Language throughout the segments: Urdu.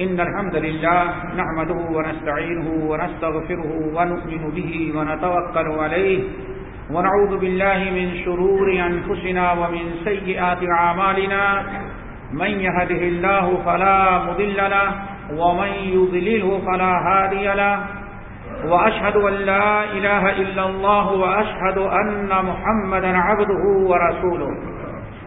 إن الحمد لله نحمده ونستعينه ونستغفره ونؤمن به ونتوكل عليه ونعوذ بالله من شرور أنفسنا ومن سيئات عمالنا من يهده الله فلا مضل له ومن يضلله فلا هادي له وأشهد أن لا إله إلا الله وأشهد أن محمد عبده ورسوله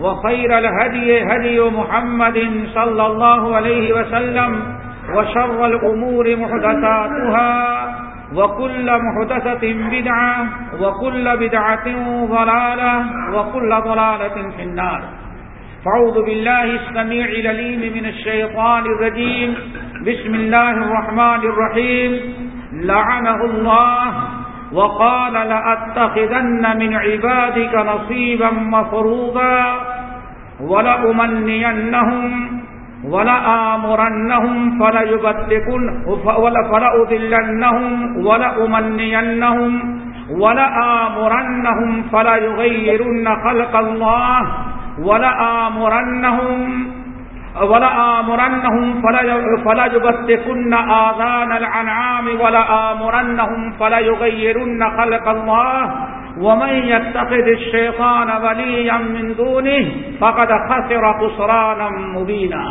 وخير الهدي هدي محمد صلى الله عليه وسلم وشر الأمور محدثاتها وكل محدثة بدعة وكل بدعة ضلالة وكل ضلالة في النار. فعوذ بالله السميع لليم من الشيطان الرجيم. بسم الله الرحمن الرحيم. لعنه الله وقال لأتخذن من عبادك نصيبا مفروضا ولأمنينهم ولآمرنهم فليبتكن فلأذلنهم ولأمنينهم ولآمرنهم فليغيرن خلق الله ولآمرنهم ولآمرنهم فلا يبتكن آذان العنعام ولآمرنهم فلا يغيرن خلق الله ومن يتخذ الشيطان وليا من دونه فقد خسر خسرانا مبينا.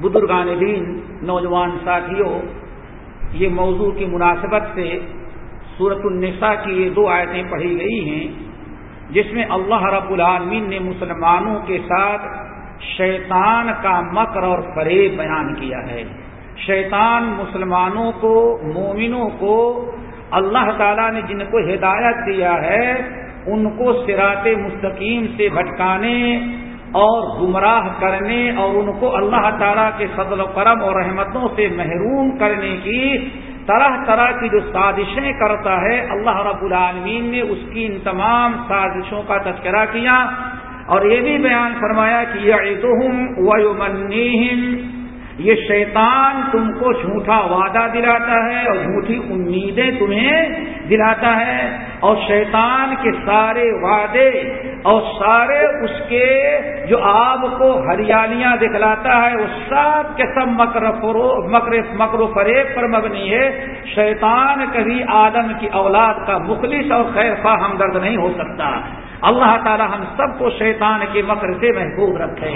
بزرگان دین، نوجوان ساتھیوں، یہ موضوع کی مناسبت سے سورت النساء کی یہ دو آیتیں پڑھی گئی ہیں، جس میں اللہ رب العالمین نے مسلمانوں کے ساتھ شیطان کا مکر اور فریب بیان کیا ہے۔ شیطان مسلمانوں کو، مومنوں کو، اللہ تعالیٰ نے جن کو ہدایت دیا ہے، ان کو سرات مستقیم سے بھٹکانے اور گمراہ کرنے اور ان کو اللہ تعالیٰ کے فضل و کرم اور رحمتوں سے محروم کرنے کی طرح طرح کی جو سازشیں کرتا ہے، اللہ رب العالمین نے اس کی ان تمام سازشوں کا تذکرہ کیا۔ اور یہ بھی بیان فرمایا کہ یہ ویمنیہم، یہ شیطان تم کو جھوٹا وعدہ دلاتا ہے اور جھوٹی امیدیں تمہیں دلاتا ہے اور شیطان کے سارے وعدے اور سارے اس کے جو آپ کو ہریالیاں دکھلاتا ہے، وہ سب کے سب مکر مکر مکر و فریب پر مبنی ہے۔ شیطان کبھی آدم کی اولاد کا مخلص اور خیر خواہ ہمدرد نہیں ہو سکتا۔ اللہ تعالی ہم سب کو شیطان کے مکر سے محفوظ رکھے۔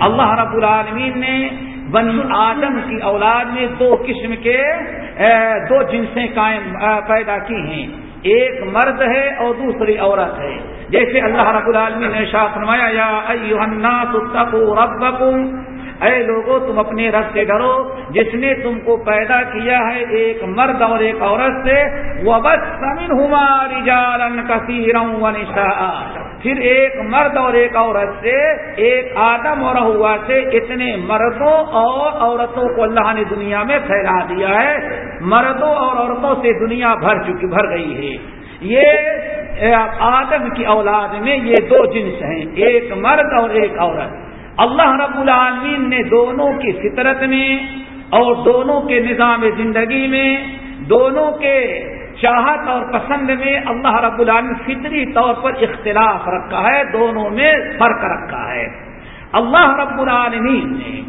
اللہ رب العالمین نے بنی آدم کی اولاد میں دو قسم کے دو جنسیں قائم پیدا کی ہیں۔ ایک مرد ہے اور دوسری عورت ہے۔ جیسے اللہ رب العالمین نے شاہ فرمایا، یا ایوہ الناس اتقوا ربکم۔ اے لوگوں تم اپنے رب سے ڈرو۔ جس نے تم کو پیدا کیا ہے ایک مرد اور ایک عورت سے وہ بس سمن ہماری جالن کثیروں پھر ایک مرد اور ایک عورت سے، ایک آدم اور ہوا سے اتنے مردوں اور عورتوں کو اللہ نے دنیا میں پھیلا دیا ہے۔ مردوں اور عورتوں سے دنیا بھر چکی، بھر گئی ہے۔ یہ آدم کی اولاد میں یہ دو جنس ہیں، ایک مرد اور ایک عورت۔ اللہ رب العالمین نے دونوں کی فطرت میں اور دونوں کے نظام زندگی میں، دونوں کے چاہت اور پسند میں اللہ رب العالمین فطری طور پر اختلاف رکھا ہے، دونوں میں فرق رکھا ہے۔ اللہ رب العالمین نے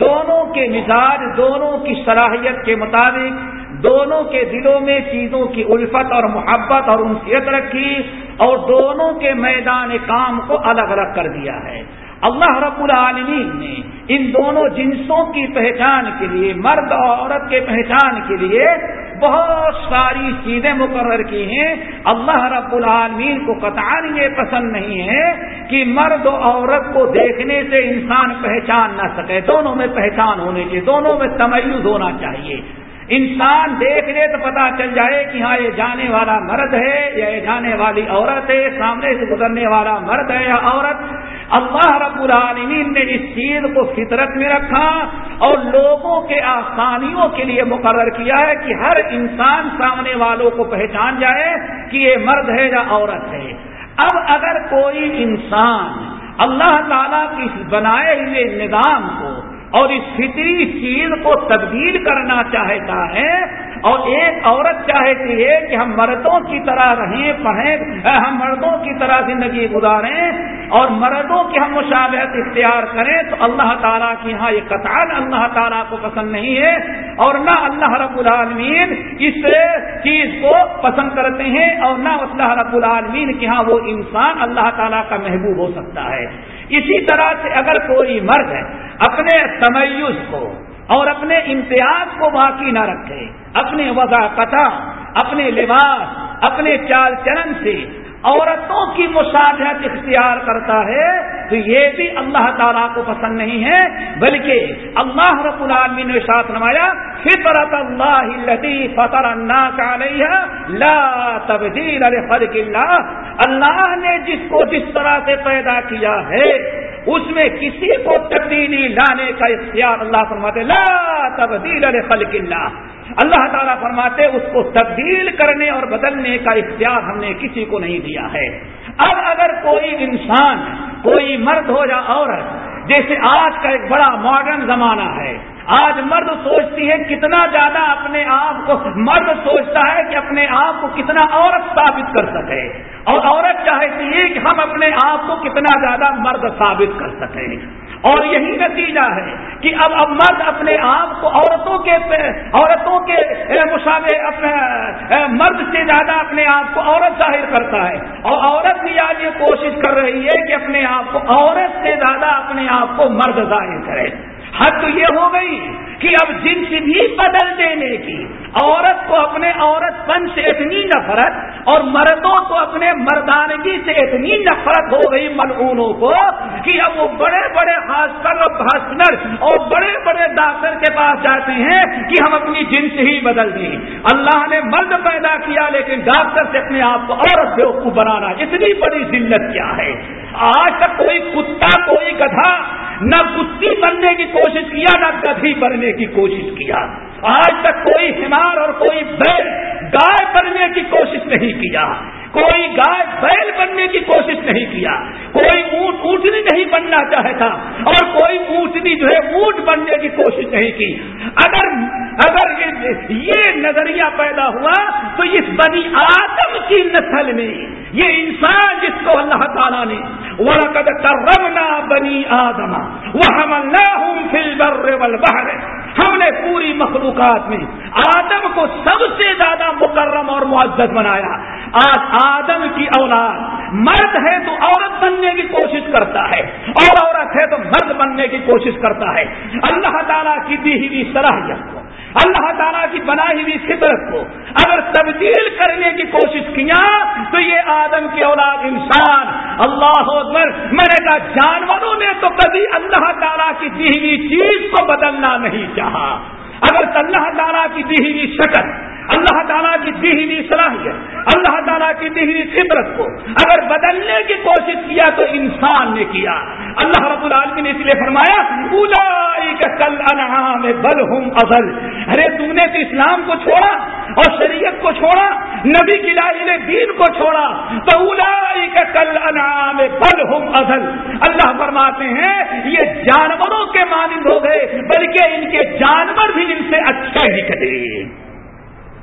دونوں کے مزاج، دونوں کی صلاحیت کے مطابق دونوں کے دلوں میں چیزوں کی الفت اور محبت اور انسیت رکھی اور دونوں کے میدان کام کو الگ الگ کر دیا ہے۔ اللہ رب العالمین نے ان دونوں جنسوں کی پہچان کے لیے، مرد اور عورت کے پہچان کے لیے بہت ساری چیزیں مقرر کی ہیں۔ اللہ رب العالمین کو قطار یہ پسند نہیں ہے کہ مرد و عورت کو دیکھنے سے انسان پہچان نہ سکے۔ دونوں میں پہچان ہونے کے، دونوں میں تمیز ہونا چاہیے۔ انسان دیکھ لے تو پتا چل جائے کہ ہاں یہ جانے والا مرد ہے یا یہ جانے والی عورت ہے، سامنے سے گزرنے والا مرد ہے یا عورت۔ اللہ رب العالمین نے اس چیز کو فطرت میں رکھا اور لوگوں کے آسانیوں کے لیے مقرر کیا ہے کہ ہر انسان سامنے والوں کو پہچان جائے کہ یہ مرد ہے یا عورت ہے۔ اب اگر کوئی انسان اللہ تعالیٰ کی بنائے ہوئے نظام کو اور اس فطری چیز کو تبدیل کرنا چاہتا ہے اور ایک عورت چاہتی ہے کہ ہم مردوں کی طرح رہیں، پڑھیں ہم مردوں کی طرح زندگی گزاریں اور مردوں کی ہم مشابہت اختیار کریں تو اللہ تعالیٰ کی یہاں یہ قطار اللہ تعالیٰ کو پسند نہیں ہے اور نہ اللہ رب العالمین اس چیز کو پسند کرتے ہیں اور نہ اللہ رب العالمین کی ہاں وہ انسان اللہ تعالیٰ کا محبوب ہو سکتا ہے۔ اسی طرح سے اگر کوئی مرد ہے اپنے تمیز کو اور اپنے امتیاز کو باقی نہ رکھے، اپنے وضاقت اپنے لباس، اپنے چال چلن سے عورتوں کی مشاہدت اختیار کرتا ہے، تو یہ بھی اللہ تعالیٰ کو پسند نہیں ہے، بلکہ اللہ رب العالمین نے ساتھ نمایا فطرت اللہ فطر لا تبدیل خلق اللہ اللہ نے جس کو جس طرح سے پیدا کیا ہے اس میں کسی کو تبدیلی لانے کا اختیار اللہ فرماتے، لا تبدیل خلق اللہ اللہ تعالیٰ فرماتے، اس کو تبدیل کرنے اور بدلنے کا اختیار ہم نے کسی کو نہیں دیا ہے۔ اب اگر کوئی انسان، کوئی مرد ہو یا عورت، جیسے آج کا ایک بڑا ماڈرن زمانہ ہے آج مرد سوچتی ہے کتنا زیادہ اپنے آپ کو مرد سوچتا ہے کہ اپنے آپ کو کتنا عورت ثابت کر سکے۔ اور عورت چاہتی ہے کہ ہم اپنے آپ کو کتنا زیادہ مرد ثابت کر سکیں۔ اور یہی نتیجہ ہے کہ اب اب مرد اپنے آپ کو عورتوں کے عورتوں کے مشابے اپنے مرد سے زیادہ اپنے آپ کو عورت ظاہر کرتا ہے۔ اور عورت بھی آج یہ کوشش کر رہی ہے کہ اپنے آپ کو عورت سے زیادہ اپنے آپ کو مرد ظاہر کرے۔ حد تو یہ ہو گئی کہ اب جنس بھی بدل دینے کی، عورت کو اپنے عورت پن سے اتنی نفرت اور مردوں کو اپنے مردانگی سے اتنی نفرت ہو گئی ملعونوں کو کہ اب وہ بڑے بڑے ہاسپٹل اور بڑے بڑے ڈاکٹر کے پاس جاتے ہیں کہ ہم اپنی جنس ہی بدل دیں۔ اللہ نے مرد پیدا کیا لیکن ڈاکٹر سے اپنے آپ کو عورت بیوقوف بنانا اتنی بڑی ذلت کیا ہے۔ آج تک کوئی کتا، کوئی گدھا نہ کتی بننے کی کوشش کیا، نہ گدھی بننے کی کوشش کیا۔ آج تک کوئی ہمار اور کوئی بیل گائے بننے کی کوشش نہیں کیا۔ کوئی گائے بیل بننے کی کوشش نہیں کیا، کوئی اونٹ اونٹنی نہیں بننا چاہتا اور کوئی اونٹنی جو ہے اونٹ بننے کی کوشش نہیں کی۔ اگر اگر یہ نظریہ پیدا ہوا تو اس بنی آدم کی نسل میں یہ انسان جس کو اللہ تعالیٰ نے، وَلَقَدْ كَرَّمْنَا بَنِي آدَمَ وَحَمَلْنَاهُمْ فِي الْبَرِّ وَالْبَحْرِ۔ ہم نے پوری مخلوقات میں آدم کو سب سے زیادہ مکرم اور معزز بنایا۔ آج آدم کی اولاد مرد ہے تو عورت بننے کی کوشش کرتا ہے اور عورت ہے تو مرد بننے کی کوشش کرتا ہے۔ اللہ تعالیٰ کی دی ہوئی صلاحیت کو اللہ تعالیٰ کی بنائی ہوئی فطرت کو اگر تبدیل کرنے کی کوشش کیا تو یہ آدم کی اولاد انسان، اللہ میں نے کہا، جانوروں نے تو کبھی اللہ تعالیٰ کی دی ہوئی چیز کو بدلنا نہیں چاہا۔ اگر اللہ تعالیٰ کی دی ہوئی شکل اللہ تعالیٰ کی دی صلاحیت اللہ تعالیٰ کی دی فطرت کو۔ اگر بدلنے کی کوشش کیا تو انسان نے کیا۔ اللہ رب العالمین نے اس لیے فرمایا کل انعام بل ہوں ازل ارے، تم نے تو اسلام کو چھوڑا اور شریعت کو چھوڑا، نبی کی لائی دین کو چھوڑا۔ تو اولائی کا کل انعام بل ہوں ازل اللہ فرماتے ہیں، یہ جانوروں کے مانند ہو گئے، بلکہ ان کے جانور بھی ان سے اچھے نکلے۔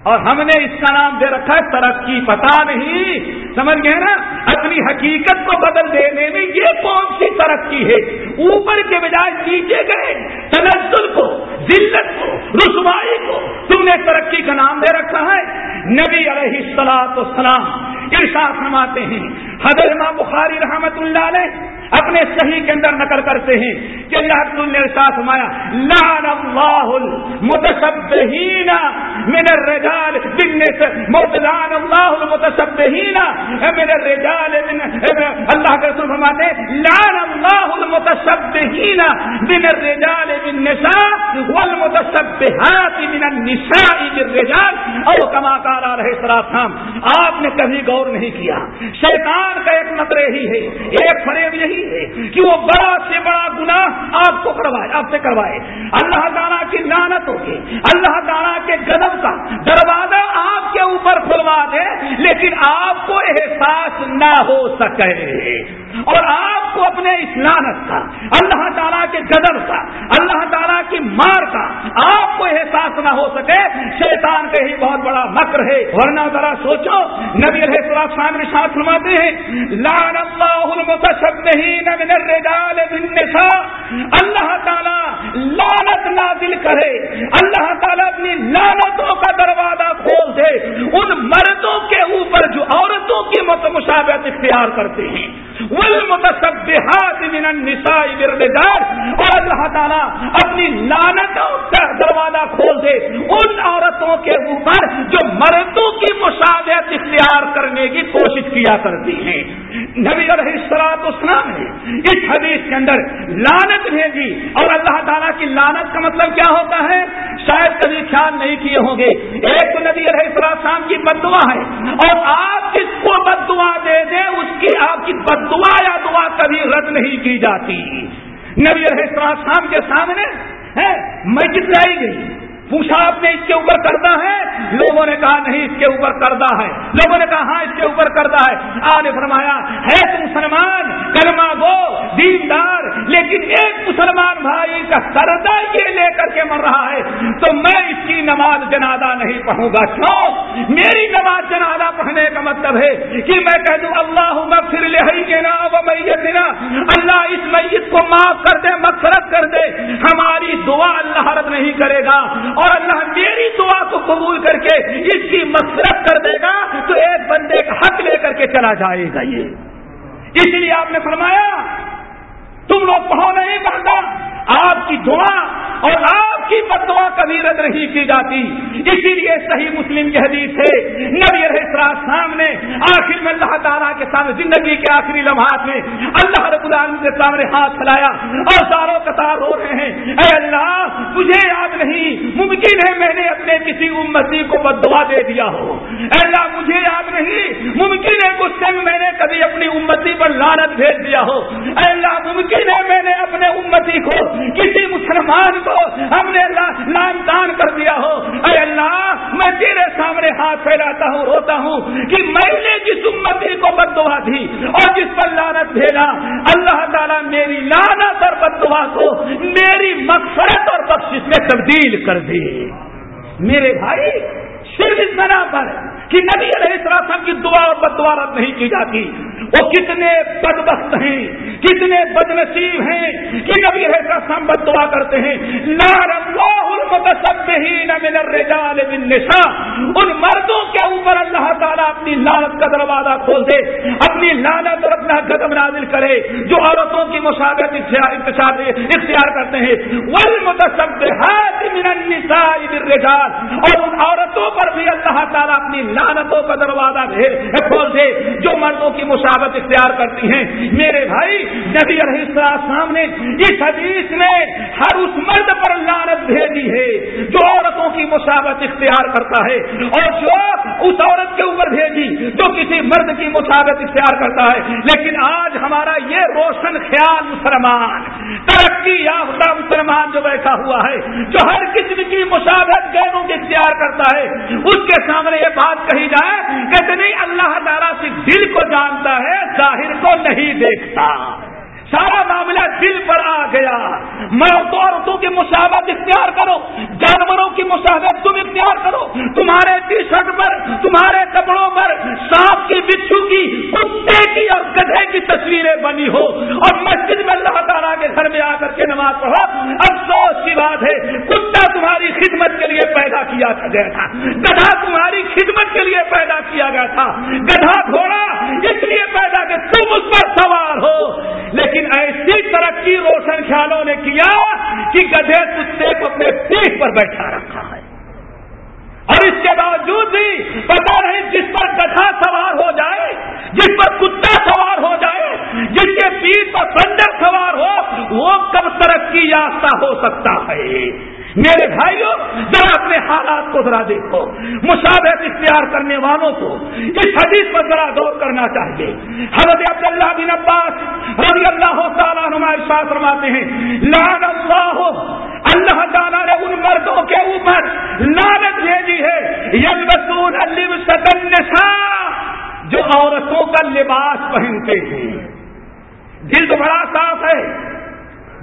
اور ہم نے اس کا نام دے رکھا ہے ترقی پتا نہیں۔ سمجھ گئے نا؟ اپنی حقیقت کو بدل دینے میں یہ کون سی ترقی ہے؟ اوپر کے بجائے نیچے گئے، تنزل کو، ذلت کو، رسوائی کو۔ تم نے ترقی کا نام دے رکھا ہے۔ نبی علیہ السلاط السلام ارشاد فرماتے ہیں۔ حضرت امام بخاری رحمت اللہ علیہ اپنے صحیح کے اندر نقل کرتے ہیں کہ اللہ نے ساتھ مایا لان اللہ المتشبہین من الرجال لان اللہ المتشبہین من الرجال من، اللہ کے رسول فرماتے لان اللہ المتشبہین من الرجال بالنساء والمتشبہات من النساء۔ اور او کما کارا رہے سراسام آپ نے کبھی غور نہیں کیا۔ شیطان کا ایک نظر یہی ہے، ایک فریب یہی ہے کہ وہ بڑا سے بڑا گناہ آپ کو کروائے آپ سے کروائے۔ اللہ تعالیٰ کی لانت ہو کے اللہ تعالیٰ کے گدب کا دروازہ آپ کے اوپر کھلوا دے، لیکن آپ کو احساس نہ ہو سکے۔ اور آپ کو اپنے اس لانت کا، اللہ تعالیٰ کے گدب کا، اللہ تعالیٰ کی مار کا آپ کو احساس نہ ہو سکے۔ شیطان کا ہی بہت بڑا مکر ہے۔ ورنہ ذرا سوچو، نبی علیہ السلام ساتھ فرماتے ہیں لان اللہ المتشبہین من الرجال بالنساء اللہ تعالیٰ لانت نازل کرے۔ اللہ تعالیٰ اپنی لانتوں کا دروازہ کھول دے۔ ان مردوں کے اوپر جو عورتوں کی مشابت اختیار کرتے ہیں۔ من النساء بالرجال، اور اللہ تعالیٰ اپنی لانتوں کا دروازہ کھول دے ان عورتوں کے اوپر جو مردوں کی مشابہت اختیار کرنے کی کوشش کیا کرتی ہیں۔ نبی علیہ السلام اسلام نے اس حدیث کے اندر لانت بھیجی، اور اللہ تعالیٰ کی لانت کا مطلب کیا ہوتا ہے؟ شاید کبھی خیال نہیں کیے ہوں گے۔ ایک تو نبی علیہ السلام کی بدعا ہے، اور آپ جس کو بد دعا دے دیں اس کی آپ کی بد دعا یا دعا کبھی رد نہیں کی جاتی۔ نبی علیہ السلام کے سامنے میں مسجد گئی۔ پوچھا آپ نے اس کے اوپر کردہ ہے؟ لوگوں نے کہا نہیں، اس کے اوپر کردہ ہے۔ لوگوں نے کہا ہاں اس کے اوپر کردہ ہے۔ آ نے فرمایا، ہے تو مسلمان؟ کلمہ گو دیندار، لیکن ایک مسلمان بھائی کا کردہ یہ لے کر کے مر رہا ہے۔ تو میں اس کی نماز جنازہ نہیں پڑھوں گا۔ کیوں؟ میری نماز جنازہ پڑھنے کا مطلب ہے کہ میں کہہ دوں اللہ مغفر لینا و میتنا۔ اللہ اس میت کو معاف کر دے، مغفرت کر دے۔ ہماری دعا اللہ رد نہیں کرے گا۔ اور اللہ میری دعا کو قبول کر کے اس کی مسرت کر دے گا تو ایک بندے کا حق لے کر کے چلا جائے گا یہ۔ اس لیے آپ نے فرمایا، تم لوگ پہو نہیں پڑھتا آپ کی دعا اور آپ کی بدوا کبھی رد نہیں کی جاتی۔ اسی لیے صحیح مسلم کی حدیث ہے، نبی رحسراج سامنے آخر میں اللہ تعالیٰ کے سامنے زندگی کے آخری لمحات میں اللہ رب العالمین کے سامنے ہاتھ پھیلایا اور ساروں قطار رو رہے ہیں۔ اے اللہ، مجھے یاد نہیں، ممکن ہے میں نے اپنے کسی امتی کو بد دعا دے دیا ہو۔ اے اللہ، مجھے یاد نہیں، ممکن ہے غصے میں میں نے کبھی اپنی امتی پر لانت بھیج دیا ہو۔ اے اللہ، ممکن ہے میں نے اپنے امتی کو کسی مسلمان کو ہم نے نام دان کر دیا ہو۔ اے اللہ، میں تیرے سامنے ہاتھ پھیلاتا ہوں، روتا ہوں کہ میں نے جس امتی کو بد دی اور جس پر لانت بھیجا اللہ تعالیٰ میری لانت اور بد دعا کو میری مقصد اور بخش میں تبدیل کر دی میرے بھائی صرف اس بنا پر کہ نبی علیہ السلام کی دعا اور بد دعا نہیں کی جاتی۔ وہ کتنے بدبخت ہیں، کتنے بد نصیب ہیں کہ نبی علیہ السلام بد دعا کرتے ہیں۔ لار بالنساء ان مردوں کے اوپر اللہ تعالیٰ اپنی لالت کا دروازہ کھول دے، اپنی لالت اور اپنا قدم نازل کرے، جو عورتوں کی مشاغت اختیار کرتے ہیں۔ والمتصبحات من النساء بالرجال۔ اور ان عورتوں پر بھی اللہ تعالیٰ اپنی لانتوں کا دروازہ کھول دے، جو مردوں کی مشابت اختیار کرتی ہیں۔ میرے بھائی، نبی علیہ السلام نے اس حدیث میں ہر اس مرد پر لانت بھیجی ہے جو عورتوں کی مشابت اختیار کرتا ہے، اور جو اس عورت کے اوپر بھیجی جو کسی مرد کی مشابت اختیار کرتا ہے۔ لیکن آج ہمارا یہ روشن خیال مسلمان، ترقی یافتہ مسلمان جو بیٹھا ہوا ہے، جو ہر قسم کی مشابت گہروں کے اختیار کرتا ہے، اس کے سامنے یہ بات کہی جائے، کہتے نہیں، اللہ تعالیٰ سے دل کو جانتا ہے، ظاہر کو نہیں دیکھتا۔ سارا معاملہ دل پر آ گیا۔ مرد عورتوں کی مساوت اختیار کرو، جانوروں کی مساوت تم اختیار کرو۔ تمہارے ٹی شرٹ پر، تمہارے کپڑوں پر سانپ کی، بچھو کی، کتے کی اور گدھے کی تصویریں بنی ہو۔ اور مسجد میں اللہ تعالیٰ کے گھر میں آ کر کے نماز پڑھو۔ افسوس کی بات ہے، کتا تمہاری خدمت کے لیے پیدا کیا گیا تھا۔ گدھا تمہاری خدمت کے لیے پیدا کیا گیا تھا۔ گدھا گھوڑا اس لیے پیدا کہ تم اس پر سوار ہو۔ لیکن ایسی ترقی روشن خیالوں نے کیا کہ گدھے کتے کو اپنے پیٹ پر بیٹھا رکھا ہے۔ اور اس کے باوجود بھی پتا نہیں جس پر گدھا سوار ہو جائے، جس پر کتا سوار ہو جائے، جس کے پیٹ پر بندر سوار ہو، وہ کب ترقی یافتہ ہو سکتا ہے؟ میرے بھائیوں ذرا اپنے حالات کو ذرا دیکھو۔ مشابہت اختیار کرنے والوں کو اس حدیث پر ذرا غور کرنا چاہیے۔ حضرت عبداللہ بن عباس رضی اللہ تعالیٰ نمائش فرماتے ہیں لان اللہ اللہ تعالیٰ نے ان مردوں کے اوپر لانت بھیجی ہے۔ یلبسون جو عورتوں کا لباس پہنتے ہیں۔ دل تو بڑا صاف ہے،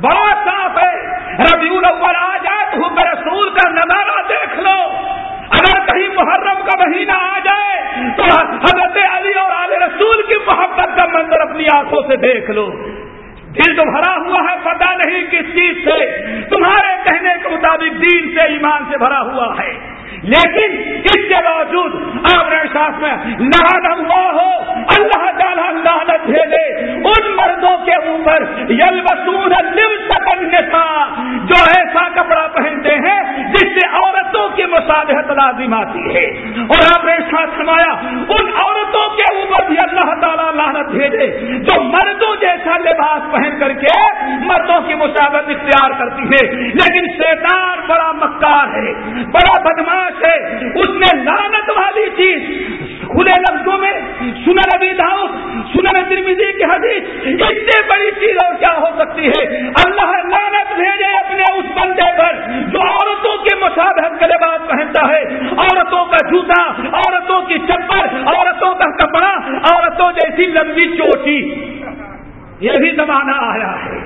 بڑا صاف ہے۔ ربیع الاول آ رسول کا نظارہ دیکھ لو۔ اگر کہیں محرم کا مہینہ آ جائے، تو حضرت علی اور آل رسول کی محبت کا منظر اپنی آنکھوں سے دیکھ لو۔ دل تو بھرا ہوا ہے پتا نہیں کس چیز سے۔ تمہارے کہنے کے مطابق دین سے ایمان سے بھرا ہوا ہے۔ لیکن اس کے باوجود آپ نے ساتھ میں لہن اللہ ہو، اللہ تعالیٰ لانت بھیجے، ان مردوں کے اوپر یل وسون جو ایسا کپڑا پہنتے ہیں جس سے عورتوں کی مصالحت لازم آتی ہے۔ اور آپ نے ساتھ سمایا ان عورتوں کے اوپر بھی اللہ تعالیٰ لانت بھیجے، جو مردوں جیسا لباس پہن کر کے مردوں کی مشابت اختیار کرتی ہے۔ لیکن شیطان بڑا مکار ہے، بڑا بدماش ہے اس نے لانت والی چیز کھلے لفظوں میں سنا نبی داؤ سنا نبی کی حدیث اس سے بڑی چیز اور کیا ہو سکتی ہے؟ اللہ لانت بھیجے اپنے اس بندے پر جو عورتوں کے مشابہت کے لباس پہنتا ہے۔ عورتوں کا جوتا، عورتوں کی چپل، عورتوں کا کپڑا، عورتوں جیسی لمبی چوٹی۔ یہ بھی زمانہ آیا ہے۔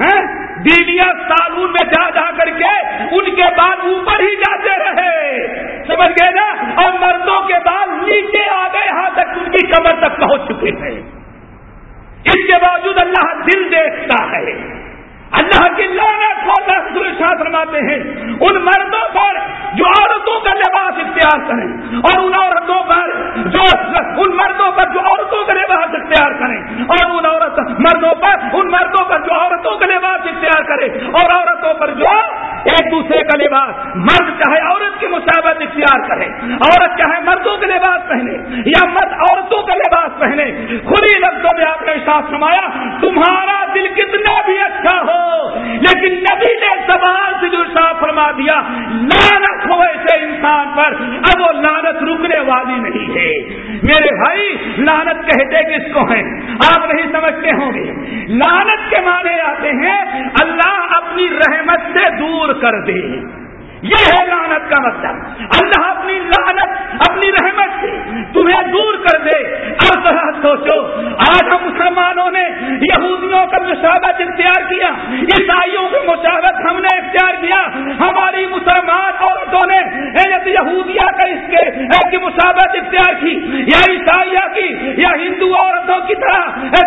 ہاں؟ بیویاں سالون میں جا جا کر کے ان کے بال اوپر ہی جاتے رہے۔ سمجھ گئے نا؟ اور مردوں کے بال نیچے آ گئے ہاں تک ان کی کمر تک پہنچ چکے ہیں۔ اس کے باوجود اللہ دل دیکھتا ہے۔ اللہ کی لانت اختر شاہ فرماتے ہیں، ان مردوں پر جو عورتوں کا لباس اختیار کریں اور ان عورتوں پر جو ان مردوں پر جو عورتوں کا لباس اختیار کریں اور ان عورت مردوں پر، ان مردوں پر جو عورتوں کا لباس اختیار کرے اور عورتوں پر جو ایک دوسرے کا لباس مرد چاہے عورت کی مشابت اختیار کرے، عورت چاہے مردوں کا لباس پہنے یا مرد عورتوں کا لباس پہنے، خود ہی لفظوں میں آپ نے ساتھ سمایا تمہارا دل کتنا بھی اچھا ہو، لیکن نبی نے زبان سے جو صاف فرما دیا لانت ہو ایسے انسان پر، اب وہ لانت رکنے والی نہیں ہے۔ میرے بھائی لانت کہتے کس کو ہیں؟ آپ نہیں سمجھتے ہوں گے۔ لانت کے معنی آتے ہیں، اللہ اپنی رحمت سے دور کر دے یہ ہے لانت کا مطلب۔ اللہ اپنی لانت اپنی رحمت سے تمہیں دور کر دے۔ اب سوچو، آج ہم مسلمانوں نے یہودیوں کا مشاورت اختیار کیا، عیسائیوں کی مشاورت ہم نے اختیار کیا۔ ہماری مسلمان عورتوں نے یہودیا کا اس کے مشاورت اختیار کی۔ یا عیسائیہ کی، یا ہندو عورتوں کی طرح۔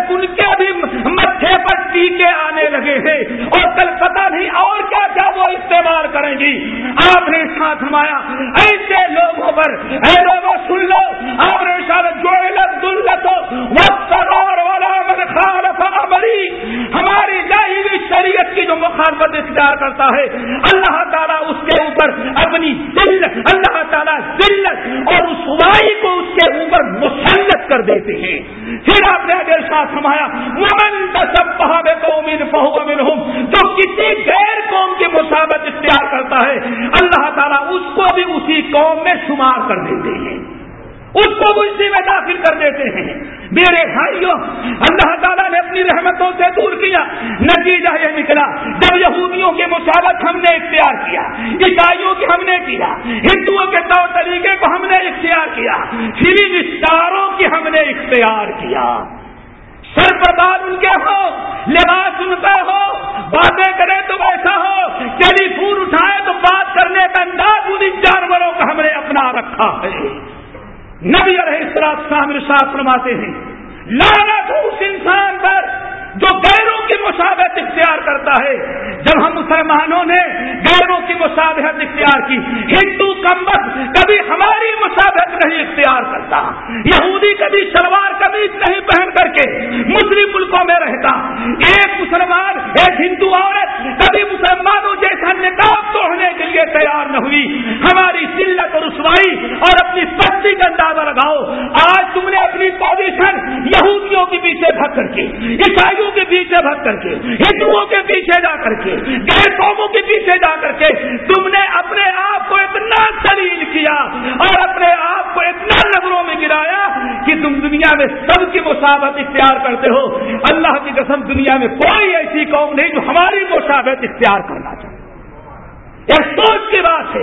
ان کے بھی متھے پر ٹیکے آنے لگے ہیں۔ اور کل پتہ نہیں اور کیا کیا وہ استعمال کریں گی۔ آپ نے ساتھ مایا ایسے لوگوں پر، اے لوگوں سن لو آپ نے ساتھ جو دلت وقت والا خالف ہماری لائی ہوئی شریعت کی جو مخالفت اختیار کرتا ہے، اللہ تعالیٰ اس کے اوپر اپنی دل اللہ تعالیٰ دلت اور رسوائی کو اس کے اوپر مسلط کر دیتے ہیں۔ پھر آپ نے اگر ساتھ سمایا ممن سب پہاڑے قوم جو کسی غیر قوم کی مسابت اختیار کرتا ہے، اللہ تعالیٰ اس کو بھی اسی قوم میں شمار کر دیتے ہیں۔ اس کو بھی اسی میں داخل کر دیتے ہیں۔ میرے بھائیوں، اللہ تعالیٰ نے اپنی رحمتوں سے دور کیا، نتیجہ یہ نکلا۔ جب یہودیوں کے مشابت ہم نے اختیار کیا، عیسائیوں کی ہم نے کیا، ہندوؤں کے طور طریقے کو ہم نے اختیار کیا فلم اسٹاروں کی ہم نے اختیار کیا۔ سر پر بال ان کے ہو، لباس ان کا ہو، باتیں کریں تو ویسا ہو ٹیلی فون اٹھائے تو بات کرنے کا انداز ان جانوروں کا ہم نے اپنا رکھا ہے۔ نبی علیہ السلام صاحب فرماتے ہیں لانت اس انسان پر جو غیروں کی مشابت اختیار کرتا ہے۔ جب ہم مسلمانوں نے غیروں کی مسابت اختیار کی، ہندو کمبت کبھی ہماری مسابت نہیں اختیار کرتا، یہودی کبھی شلوار کبھی نہیں پہن کر کے مسلم ملکوں میں رہتا۔ ایک مسلمان، ایک ہندو عورت کبھی مسلمانوں جیسا نکاب توڑنے کے لیے تیار نہ ہوئی۔ ہماری سلت اور رسوائی اور اپنی پستی کا اندازہ لگاؤ۔ آج تم نے اپنی پوزیشن یہودیوں کے پیچھے بھگ کر کے، عیسائیوں کے پیچھے بھگ کر کے، ہندوؤں کے پیچھے جا کر کے، غیر قوموں کے پیچھے جا کر کے تم نے اپنے آپ کو اتنا دلیل کیا اور اپنے آپ کو اتنا نظروں میں گرایا کہ تم دنیا میں سب کی مسابت اختیار کرتے ہو۔ اللہ کی قسم دنیا میں کوئی ایسی قوم نہیں جو ہماری مسابت اختیار کرنا چاہے۔ یہ سوچ کی بات ہے۔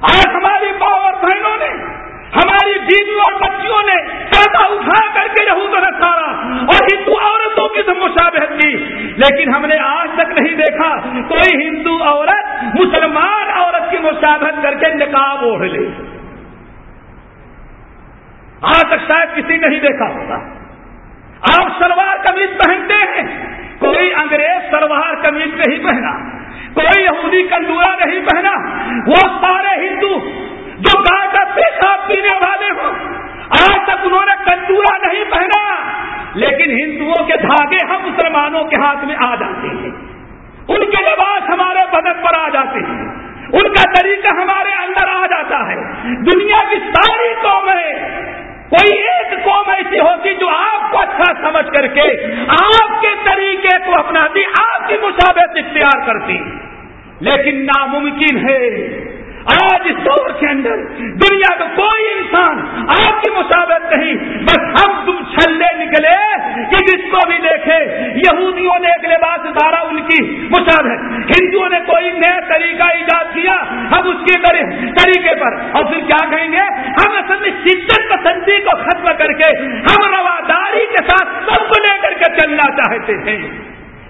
آج ہماری ماں اور بہنوں نے ہماری بیوی اور بچیوں نے پیدا اٹھا کر کے یہود نسارا اور ہندو عورتوں کی تو مشابہت کی۔ لیکن ہم نے آج تک نہیں دیکھا کوئی ہندو عورت مسلمان عورت کی مشابہت کر کے نکاب اوڑھ لے۔ آج تک شاید کسی نہیں دیکھا ہوگا۔ آپ سلوار کمیز پہنتے ہیں، کوئی انگریز سلوار کمیز نہیں پہنا، کوئی یہودی کندورا نہیں پہنا، وہ سارے ہندو جو گائے کا پیشاب پینے والے ہوں۔ آج تک انہوں نے کندورا نہیں پہنا۔ لیکن ہندوؤں کے دھاگے ہم مسلمانوں کے ہاتھ میں آ جاتے ہیں۔ ان کے لباس ہمارے بدن پر آ جاتے ہیں۔ ان کا طریقہ ہمارے اندر آ جاتا ہے۔ دنیا کی ساری قومیں، کوئی ایک قوم ایسی ہوتی جو آپ کو اچھا سمجھ کر کے آپ کے طریقے کو اپناتی، آپ کی مشابت اختیار کرتی۔ لیکن ناممکن ہے آج اس دور کے اندر دنیا کا کوئی انسان آپ کی مسابت نہیں، بس ہم تم چھلے نکلے کہ جس کو بھی دیکھے، یہودیوں نے ایک لباس اتارا ان کی مسابت ہندوؤں نے کوئی نیا طریقہ ایجاد کیا ہم اس کے طریقے پر۔ اور پھر کیا کہیں گے؟ ہم اصل میں شدت پسندی کو ختم کر کے ہم رواداری کے ساتھ سب کو لے کر کے چلنا چاہتے ہیں۔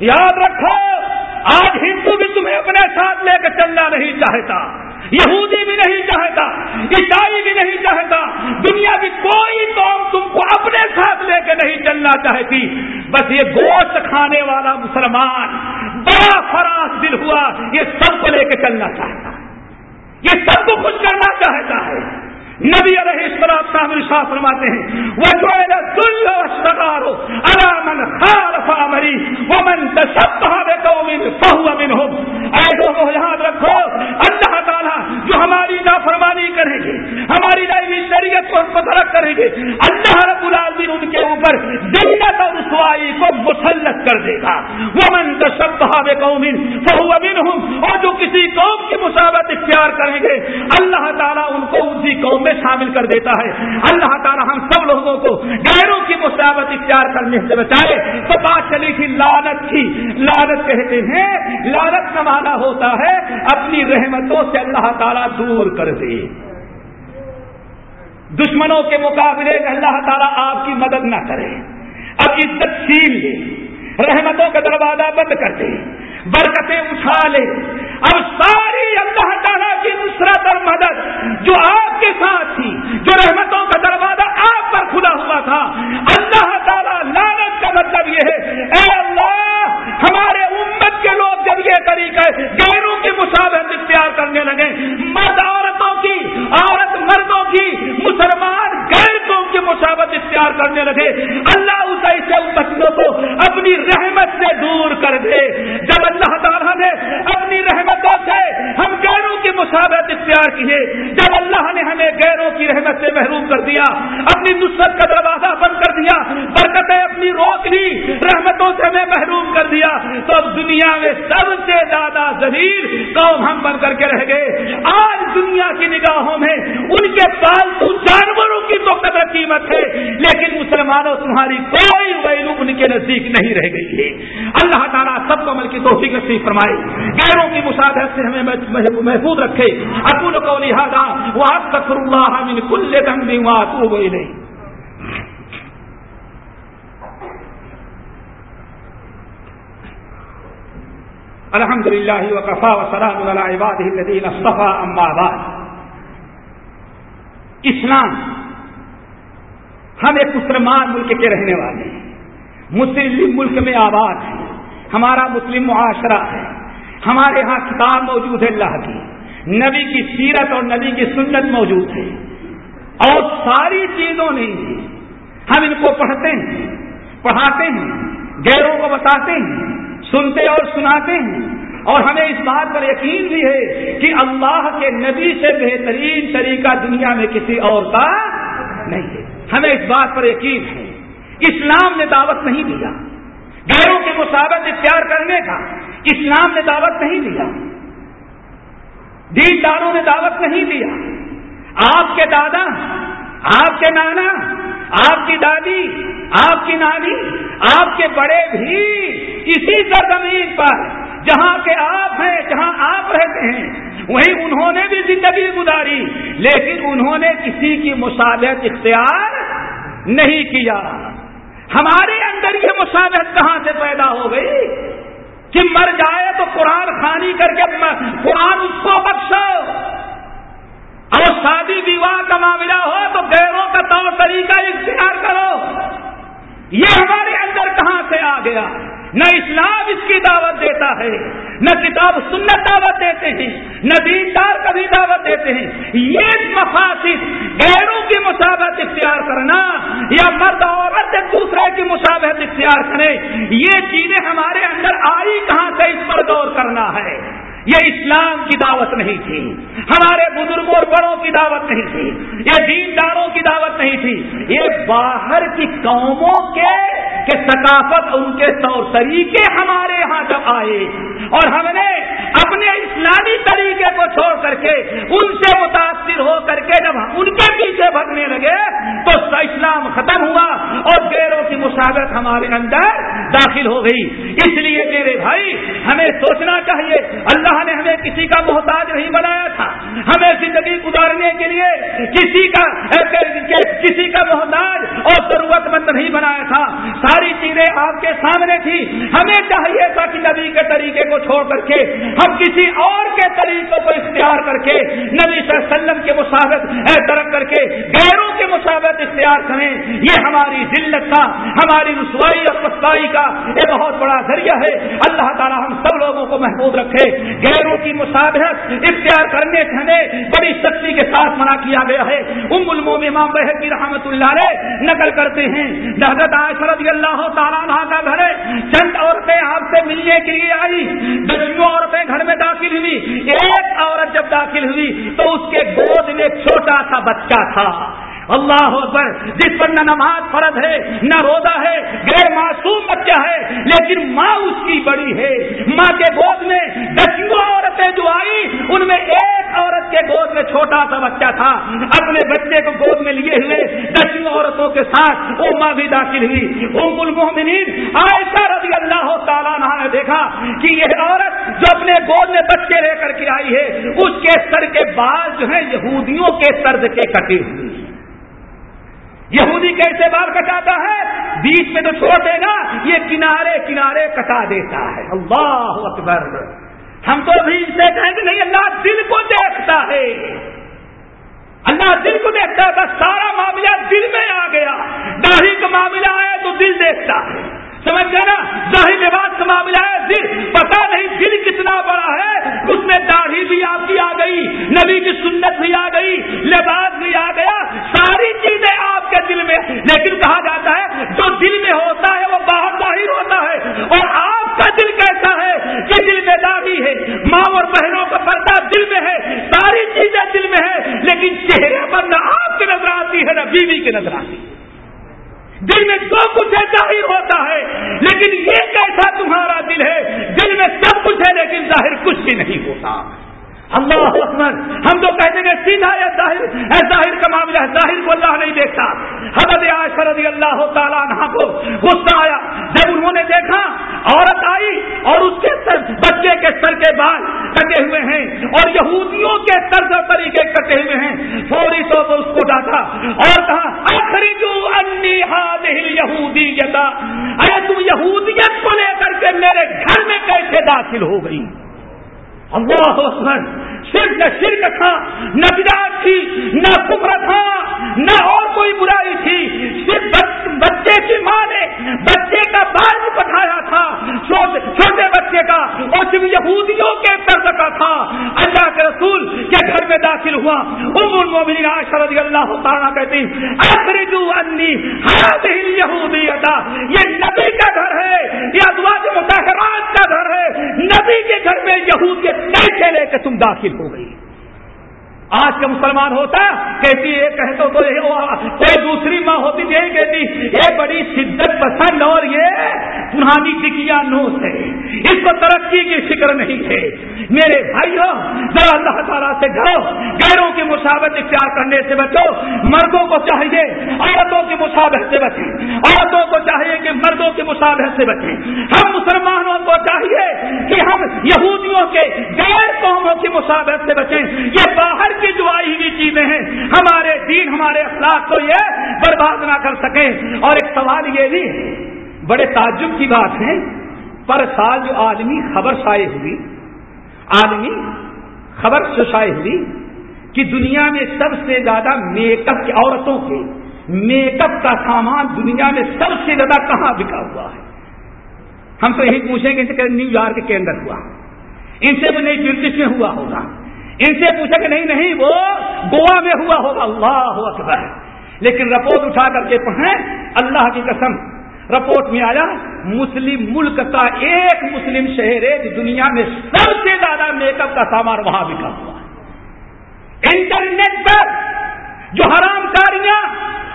یاد رکھو، آج ہندو بھی تمہیں اپنے ساتھ لے کر چلنا نہیں چاہتا۔ یہودی بھی نہیں چاہتا، عیسائی بھی نہیں چاہتا، دنیا کی کوئی قوم تم کو اپنے ساتھ لے کے نہیں چلنا چاہتی۔ بس یہ گوشت کھانے والا مسلمان بڑا فراس دل ہوا، یہ سب کو لے کے چلنا چاہتا۔ یہ سب کو کچھ کرنا چاہتا ہے۔ نبی علیہ السلام شامل شاہ فرماتے ہیں وہ جو ہے ارامن خالف امری وہ من تشبہ قوم فهو منهم۔ اے لوگوں، یاد رکھو، اللہ تعالیٰ جو ہماری نافرمانی کریں گے، ہماری نئی شریعت کو ہم کو کریں گے، اللہ رب العالمین ان کے اوپر ذلت اور رسوائی کو مسلط کر دے گا۔ وہ من تشبہ قوم فهو منهم۔ اور جو کسی قوم کی مساوت اختیار کریں گے، اللہ تعالیٰ ان کو اسی قوم میں شامل کر دیتا ہے۔ اللہ تعالی ہم سب لوگوں کو غیروں کی مساوت اختیار کرنے سے بچائے۔ تو بات چلی تھی لالت کی۔ لالت کہتے ہیں لالت کا معنی ہوتا ہے اپنی رحمتوں سے اللہ تعالیٰ دور کر دے۔ دشمنوں کے مقابلے میں اللہ تعالیٰ آپ کی مدد نہ کرے۔ اب عزت چھین لے۔ رحمتوں کا دروازہ بند کر دے۔ برکتیں اٹھا لے۔ اب ساری اللہ تعالیٰ کی نصرت اور مدد جو آپ کے ساتھ تھی، جو رحمتوں کا دروازہ آپ پر کھلا ہوا تھا، اللہ تعالیٰ لانت کا مطلب یہ ہے، اے اللہ، ہمارے امت کے لوگ جب یہ طریقہ غیروں کی مساوت اختیار کرنے لگے، مرد عورتوں کی، عورت مردوں کی، مسلمان غیر قوم کی مساوت اختیار کرنے لگے، اللہ اس ایسے امتوں کو اپنی رحمت سے دور کر دے۔ جب اللہ تعالیٰ نے اپنی رحمتوں سے ہم غیروں کی مساوت اختیار کیے جب اللہ نے ہمیں غیروں کی رحمت سے محروم کر دیا، اپنی نصرت کا دروازہ بند کر دیا، برکتیں اپنی روک لی، رحمتوں سے ہمیں محروم کر دیا، تو اب دنیا میں سب سے زیادہ ذلیل قوم ہم بن کر کے رہ گئے۔ آج دنیا کی نگاہوں میں ان کے پالتو جانوروں کی تو قدر قیمت ہے، لیکن مسلمانوں تمہاری کوئی ویلو ان کے نزدیک نہیں رہ گئی ہے۔ اللہ تعالیٰ سب کو عمل کی توفیق نصیب فرمائے۔ غیروں کی مساعدت سے ہمیں محفوظ رکھے۔ اکول کو لہٰذا وہ تکر اللہ من کل دنگ تو وہ نہیں الحمد للہ وقفا وسلام اللہ عباد الدین صفا اماد اسلام ہم ایک مسلمان ملک کے رہنے والے ہیں۔ مسلم ملک میں آباد ہیں ہمارا مسلم معاشرہ ہے۔ ہمارے ہاں کتاب موجود ہے اللہ کی۔ نبی کی سیرت اور نبی کی سنت موجود ہے۔ اور ساری چیزوں نہیں ہم ان کو پڑھتے ہیں۔ پڑھاتے ہیں۔ غیروں کو بتاتے ہیں۔ سنتے اور سناتے ہیں۔ اور ہمیں اس بات پر یقین بھی ہے کہ اللہ کے نبی سے بہترین طریقہ دنیا میں کسی اور کا نہیں ہے۔ ہمیں اس بات پر یقین ہے اسلام نے دعوت نہیں دیا۔ غیروں کے مسابت اختیار کرنے کا اسلام نے دعوت نہیں دیا۔ دینداروں نے دعوت نہیں دیا۔ آپ کے دادا، آپ کے نانا، آپ کی دادی، آپ کی نانی، آپ کے بڑے بھی اسی سرزمین پر جہاں کے آپ ہیں، جہاں آپ رہتے ہیں، وہیں انہوں نے بھی زندگی گزاری، لیکن انہوں نے کسی کی مسابت اختیار نہیں کیا۔ ہمارے اندر یہ مسابت کہاں سے پیدا ہو گئی؟ کہ مر جائے تو قرآن خانی کر کے قرآن اس کو بخشو۔ اور شادی وواہ کا معاملہ ہو تو غیروں کا طور طریقہ اختیار کرو۔ یہ ہمارے اندر کہاں سے آ گیا؟ نہ اسلام اس کی دعوت دیتا ہے، نہ کتاب سنت دعوت دیتے ہیں، نہ دیندار کبھی دعوت دیتے ہیں۔ یہ مفاصد غیروں کی مسابت اختیار کرنا یا مرد عورت ایک دوسرے کی مسابت اختیار کرے، یہ چیزیں ہمارے اندر آئی کہاں سے اس پر غور کرنا ہے۔ یہ اسلام کی دعوت نہیں تھی۔ ہمارے بزرگوں اور بڑوں کی دعوت نہیں تھی۔ یہ دینداروں کی دعوت نہیں تھی۔ یہ باہر کی قوموں کے کہ ثقافت، ان کے طور طریقے ہمارے یہاں جب آئے اور ہم نے اپنے اسلامی طریقے کو چھوڑ کر کے ان سے متاثر ہو کر کے جب ان کے پیچھے بھگنے لگے تو اسلام ختم ہوا اور غیروں کی مساغت ہمارے اندر داخل ہو گئی۔ اس لیے میرے بھائی، ہمیں سوچنا چاہیے، اللہ نے ہمیں کسی کا محتاج نہیں بنایا تھا۔ ہمیں زندگی گزارنے کے لیے کسی کا کسی کا محتاج اور ضرورت مند نہیں بنایا تھا۔ ساری چیزیں آپ کے سامنے تھی۔ ہمیں چاہیے تھا کہ نبی کے طریقے کو چھوڑ کر کے ہم کسی اور کے طریقوں کو اختیار کر کے نبی صلی اللہ علیہ وسلم کے مساوت ترک کر کے غیروں کے مساوت اختیار کریں۔ یہ ہماری ذلت کا، ہماری رسوائی اور پسوائی کا یہ بہت بڑا ذریعہ ہے۔ اللہ تعالیٰ ہم سب لوگوں کو محفوظ رکھے۔ غیروں کی مسابت اختیار کرنے سے ہمیں بڑی سختی کے ساتھ منع کیا گیا ہے۔ ام الموم امام بحقی رحمت اللہ علیہ نقل کرتے ہیں۔ حضرت عائشہ رضی اللہ تعالیٰ کا گھر چند عورتیں آپ سے ملنے کے لیے آئی دسوں عورتیں گھر میں داخل ہوئی ایک عورت جب داخل ہوئی تو اس کے گود میں چھوٹا سا بچہ تھا۔ اللہ اکبر، جس پر نہ نماز فرض ہے، نہ روزہ ہے، غیر معصوم بچہ ہے، لیکن ماں اس کی بڑی ہے۔ ماں کے گود میں دسوں عورتیں جو آئی ان میں ایک عورت کے گود میں چھوٹا سا بچہ تھا۔ اپنے بچے کو گود میں لیے ہوئے دسوں عورتوں کے ساتھ وہ ماں بھی داخل ہوئی۔ ام المومنین عائشہ رضی اللہ تعالیٰ نے دیکھا کہ یہ عورت جو اپنے گود میں بچے لے کر کے آئی ہے، اس کے سر کے بال جو ہیں یہودیوں کے سرد کے کٹے ہوئے۔ یہودی کیسے بال کٹاتا ہے؟ بیچ میں تو چھوڑ دے گا، یہ کنارے کنارے کٹا دیتا ہے۔ اللہ اکبر۔ ہم تو ابھی سے کہیں کہ نہیں، اللہ دل کو دیکھتا ہے۔ اللہ دل کو دیکھتا ہے، بس سارا معاملہ دل میں آ گیا۔ داڑھی کا معاملہ آیا تو دل دیکھتا ہے۔ سمجھ گئے نا ظاہر لباس کا معاملہ ہے، دل پتا نہیں دل کتنا بڑا ہے، اس میں داڑھی بھی آپ کی آ گئی، نبی کی سنت بھی آ گئی، لباس بھی آ گیا، ساری چیزیں آپ کے دل میں لیکن کہا جاتا ہے جو دل میں ہوتا ہے وہ باہر ظاہر ہوتا ہے اور آپ کا دل کیسا ہے کہ دل میں داڑھی ہے ماں اور بہنوں کا پردہ دل میں ہے ساری چیزیں دل میں ہے لیکن چہرے پر نہ آپ کی نظر آتی ہے نہ بیوی کی نظر آتی ہے دل میں جو کچھ ہے ظاہر ہوتا ہے لیکن یہ کیسا تمہارا دل ہے دل میں سب کچھ ہے لیکن ظاہر کچھ بھی نہیں ہوتا اللہ اکبر۔ ہم تو کہتے ہیں سیدھا یا ظاہر ظاہر کا معاملہ ہے، ظاہر کو اللہ نہیں دیکھتا۔ حضرت عائشہ رضی اللہ تعالیٰ عنہ کو غصہ آیا۔ جب انہوں نے دیکھا، عورت آئی اور اس کے سر، بچے کے سر کے بال کٹے ہوئے ہیں اور یہودیوں کے طرز طریقے کٹے ہوئے ہیں۔ فوری طور پر اس کو ڈاٹا اور کہا آخری جو یہودی ارے تم یہودیت کو لے کر کے میرے گھر میں کیسے داخل ہو گئی؟ اللہ اکبر صرف نہ شرک تھا، نہ بدار تھی، نہ کفر تھا، نہ اور کوئی برائی تھی۔ صرف بچے کی ماں نے بچے کا بال پٹھایا تھا دیکھا اور صرف یہودیوں کے طرز کا تھا، اللہ کے رسول کے گھر میں داخل ہوا۔ ام المومنین عائشہ رضی اللہ تعالیٰ کہتی اخرجو انی هذه اليهودیتا یہ نبی کا گھر ہے یہ ازواج متحرات کا گھر ہے نبی کے گھر میں یہود کے پیسے لے کے تم داخل ہو گئی۔ آج کا مسلمان ہوتا، کہتی ہے کہتے تو کوئی دوسری ماں ہوتی یہی کہتی یہ بڑی شدت پسند اور یہ پرانی ٹکیا نوس ہے اس کو ترقی کی فکر نہیں ہے میرے بھائیوں، ذرا اللہ تعالیٰ سے گھرو غیروں کی مسابت اختیار کرنے سے بچو۔ مردوں کو چاہیے عورتوں کی مسابت سے بچیں عورتوں کو چاہیے کہ مردوں کی مسابت سے بچیں ہم مسلمانوں کو چاہیے کہ ہم یہودیوں کے غیر قوموں کی مسابت سے بچیں۔ یہ باہر کی جو آئی ہوئی چیزیں ہیں، ہمارے دین، ہمارے اخلاق کو یہ برباد نہ کر سکیں۔ اور ایک سوال یہ بھی بڑے تعجب کی بات ہے۔ پر سال جو آدمی خبر شائع ہوئی آدمی خبر شائع ہوئی کہ دنیا میں سب سے زیادہ میک اپ کی عورتوں کے میک اپ کا سامان دنیا میں سب سے زیادہ کہاں بکا ہوا ہے؟ ہم تو یہی پوچھیں گے کہ نیو یارک کے اندر ہوا۔ ان سے بھی نہیں برٹش میں ہوا ہوگا۔ ان سے پوچھا کہ نہیں نہیں، وہ گوا میں ہوا ہوگا۔ اللہ اکبر۔ لیکن رپورٹ اٹھا کر کے پڑھیں۔ اللہ کی قسم رپورٹ میں آیا، مسلم ملک کا ایک مسلم شہر ہے دنیا میں سب سے زیادہ میک اپ کا سامان وہاں بکا ہوا ہے۔ انٹرنیٹ پر جو حرام کاریاں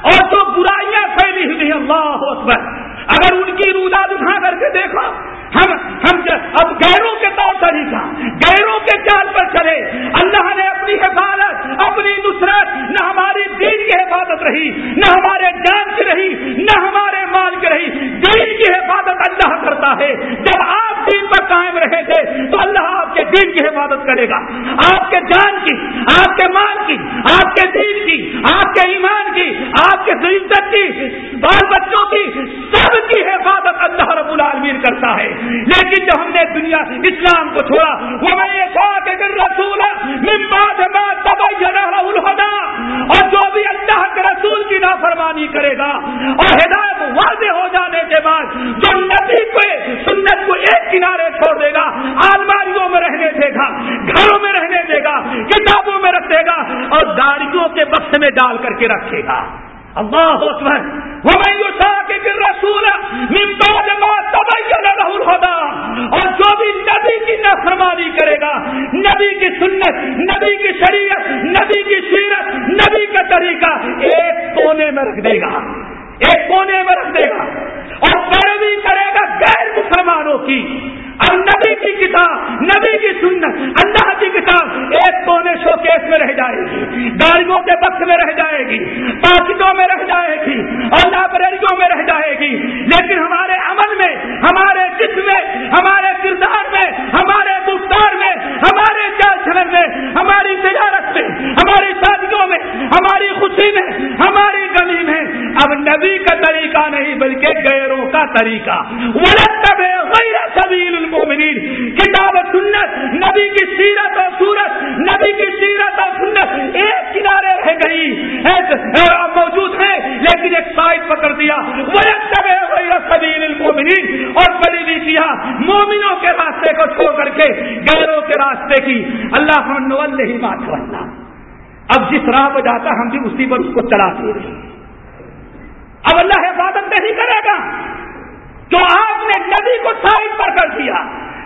اور جو برائیاں پھیلی ہوئی ہیں، اللہ اکبر۔ اگر ان کی روزہ اٹھا کر کے دیکھو ہم ہم اب غیروں کے طور طریقہ گیروں کے چال پر چلے۔ اللہ نے اپنی حفاظت، اپنی نصرت، نہ ہماری دین کی حفاظت رہی، نہ ہمارے جان کی رہی، نہ ہمارے مال کی رہی۔ دین کی حفاظت اللہ کرتا ہے۔ جب آپ دین پر قائم رہے تھے، تو اللہ آپ کے دین کی حفاظت کرے گا۔ آپ کے جان کی، آپ کے مال کی، آپ کے دین کی، آپ کے ایمان کی، آپ کے عزت کی، بال بچوں کی، سب کی حفاظت اللہ رب العالمین کرتا ہے۔ لیکن جب ہم نے دنیا اسلام کو چھوڑا وہ میں رسول اور جو بھی اللہ کے رسول کی نافرمانی کرے گا اور ہدایت واضح ہو جانے کے بعد جو نبی کو، سنت کو ایک کنارے چھوڑ دے گا، آلماریوں میں رہنے دے گا، گھروں میں رہنے دے گا، کتابوں میں رکھ دے گا اور گاڑیوں کے بکس میں ڈال کر کے رکھے گا۔ اللہ اکبر۔ ومن يشاكك الرسول من بعد ما تبين له الهدى۔ اور جو بھی نبی کی نافرمانی کرے گا، نبی کی سنت، نبی کی شریعت، نبی کی سیرت، نبی کا طریقہ ایک کونے میں رکھ دے گا۔ ایک کونے میں رکھ دے گا۔ اور پیروی کرے گا غیر مسلمانوں کی۔ اور نبی کی کتاب، نبی کی سنت، اللہ کی کتاب ایک کونے شو کیس میں رہ جائے گی گاڑیوں کے بخش میں رہ جائے گی، پاکٹوں میں رہ جائے گی اور لائبریریوں میں رہ جائے گی۔ لیکن ہمارے عمل میں، ہمارے جسم میں، ہمارے کردار میں، ہمارے گفتار میں، ہمارے چال چلن میں، ہماری تجارت میں، ہماری شادیوں میں، ہماری خوشی میں، ہماری گلی میں۔ اب نبی کا طریقہ نہیں، بلکہ غیروں کا طریقہ۔ غیر سبیل المومنین کتاب سنت، نبی کی سیرت اور سورت، نبی کی سیرت اور سنت۔ ایک کنارے رہ گئی۔ موجود ہے لیکن ایک سائڈ پکڑ دیا۔ سبیل المومنین اور بڑی بھی کیا، مومنوں کے راستے کو چھوڑ کر کے غیروں کے راستے کی اللہ ہی بات کرنا اب جس راہ پہ جاتا ہم بھی اسی پر اس کو چلاتے رہے اب اللہ حفاظت نہیں کرے گا۔ تو آپ نے نبی کو سائڈ پر کر دیا،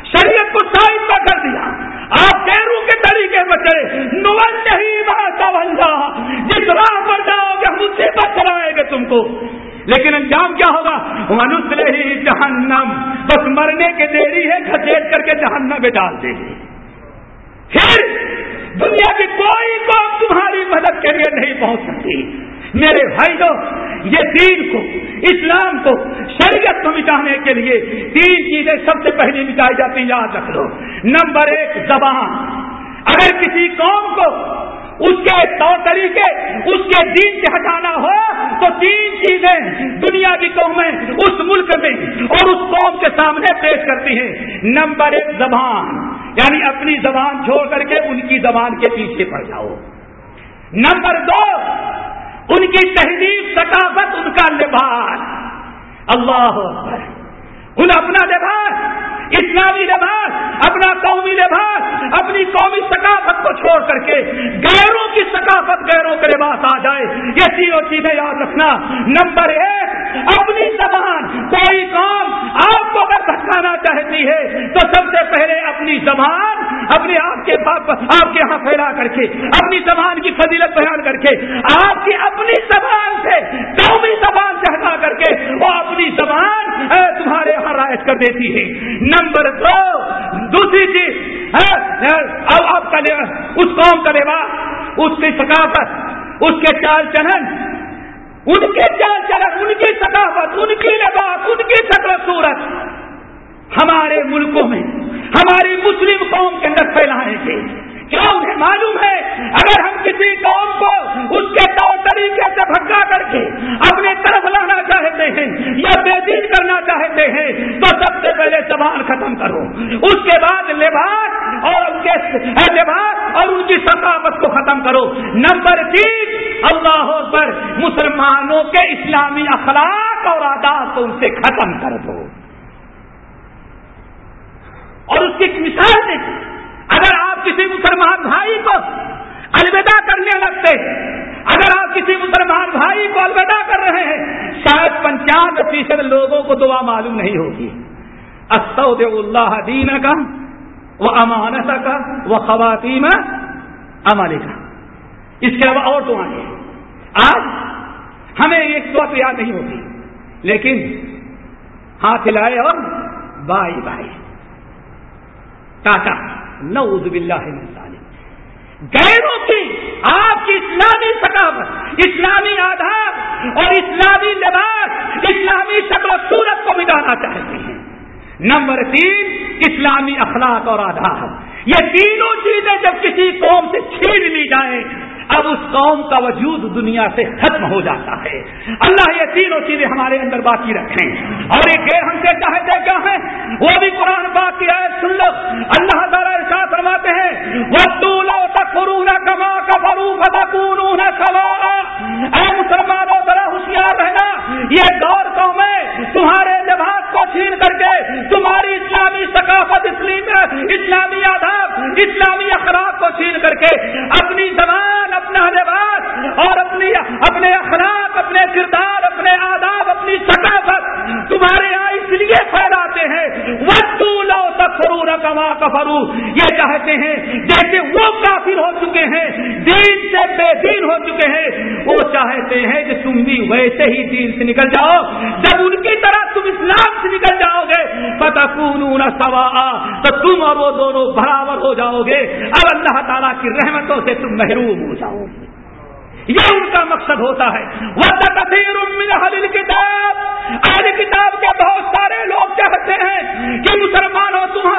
شریعت کو سائڈ پر کر دیا۔ آپ پیروں کے طریقے میں چلے۔ نول نہیں بات جس راہ پر جاؤ گے ہم اسے پر چلائیں گے تم کو۔ لیکن انجام کیا ہوگا؟ منسل ہی جہنم بس مرنے کے دیری ہے کھسیٹ کر کے جہنم میں ڈال دے گی پھر دنیا کی کوئی قوم تمہاری مدد کے لیے نہیں پہنچ سکتی۔ میرے بھائی دو یہ دین کو، اسلام کو، شریعت کو مٹانے کے لیے تین چیزیں سب سے پہلے مٹائی جاتی یاد رکھ لو۔ نمبر ایک، زبان۔ اگر کسی قوم کو اس کے طور طریقے، اس کے دین سے ہٹانا ہو تو تین چیزیں دنیا کی قومیں اس ملک میں اور اس قوم کے سامنے پیش کرتی ہیں۔ نمبر ایک زبان یعنی اپنی زبان چھوڑ کر کے ان کی زبان کے پیچھے پڑ جاؤ۔ نمبر دو، ان کی تہذیب، ثقافت، ان کا لباس۔ اللہ ان اپنا لباس۔ اسلامی لباس، اپنا قومی لباس، اپنی قومی ثقافت کو چھوڑ کر کے غیروں کی ثقافت غیروں کے لباس آ جائے۔ یہ تینوں چیزیں یاد رکھنا۔ نمبر ایک، اپنی زبان۔ کوئی کام آپ کو اگر بھٹکانا چاہتی ہے، تو سب سے پہلے اپنی زبان، اپنے آپ کے آپ کے یہاں پھیلا کر کے، اپنی زبان کی فضیلت بیان کر کے، آپ کی اپنی زبان سے قومی زبان سے ہٹا کر کے، وہ اپنی زبان تمہارے کر دیتی ہے۔ نمبر دو، دوسری چیز اب آپ کا اس قوم کا لباس اس کی ثقافت، اس کے چال چلن، ان کے چال چلن، ان کی ثقافت، ان کی لباس، ان کی شکل صورت ہمارے ملکوں میں، ہماری مسلم قوم کے اندر پھیلانے کے کیا انہیں معلوم ہے؟ اگر ہم کسی قوم کو اس کے طور طریقے سے بھگا کر کے اپنے طرف لانا چاہتے ہیں یا بے دین کرنا چاہتے ہیں، تو سب سے پہلے زبان ختم کرو۔ اس کے بعد لباس اور ان کے لباس اور ان کی ثقافت کو ختم کرو۔ نمبر تین، اللہ پر مسلمانوں کے اسلامی اخلاق اور آداب کو ان سے ختم کر دو۔ اور اس کی مثال دیکھیں اگر آپ کسی مسلمان بھائی کو الوداع کرنے لگتے، اگر آپ کسی مسلمان بھائی کو الوداع کر رہے ہیں، شاید پنچانوے فیصد لوگوں کو دعا معلوم نہیں ہوگی۔ اسود اللہ دین کا وہ امانت کا وہ خواتین عمل کا اس کے علاوہ اور دعائیں آج ہمیں ایک تو یاد نہیں ہوتی لیکن ہاتھ ہلائے اور بائی بائی ٹاٹا۔ نعوذ باللہ من ظالم غیروں کی آپ کی اسلامی ثقافت، اسلامی آدھار اور اسلامی لباس، اسلامی شکل و صورت کو مٹانا چاہتے ہیں۔ نمبر تین، اسلامی اخلاق اور آدھار یہ تینوں چیزیں جب کسی قوم سے چھین لی جائیں، اب اس قوم کا وجود دنیا سے ختم ہو جاتا ہے۔ اللہ یہ تینوں چیزیں ہمارے اندر باقی رکھیں۔ اور ایک ہم سے چاہتے کیا ہے وہ بھی قرآن بات کی سن لو۔ اللہ تعالیٰ ارشاد فرماتے ہیں وہ تکفرون کما کفرو فتکونون سوا اے مسلمانوں، ذرا ہوشیار رہنا، یہ دور قومیں تمہارے لباس کو چھین کر کے تمہاری اسلامی ثقافت اسلامی آداب، اسلامی اخلاق کو چھین کر کے اپنی زبان، اپنا لباس اور اپنی اپنے اخلاق، اپنے کردار، اپنے آداب، اپنی ثقافت تمہارے یہاں اس لیے پھیلاتے ہیں۔ وقت لو تفرو رکما کفرو یہ چاہتے ہیں جیسے وہ کافر ہو چکے ہیں، دین سے بے دین ہو چکے ہیں۔ وہ چاہتے ہیں کہ تم بھی ویسے ہی دین سے نکل جاؤ۔ جب ان کی طرح تم اسلام سے نکل جاؤ گے پتہ کون سوا تو تم اور وہ دونوں برابر ہو جاؤ گے۔ اب اللہ تعالیٰ کی رحمتوں سے تم محروم ہو جاؤ گے۔ یہ ان کا مقصد ہوتا ہے۔ وہ کتاب آج کتاب کے بہت سارے لوگ چاہتے ہیں کہ مسلمانوں تم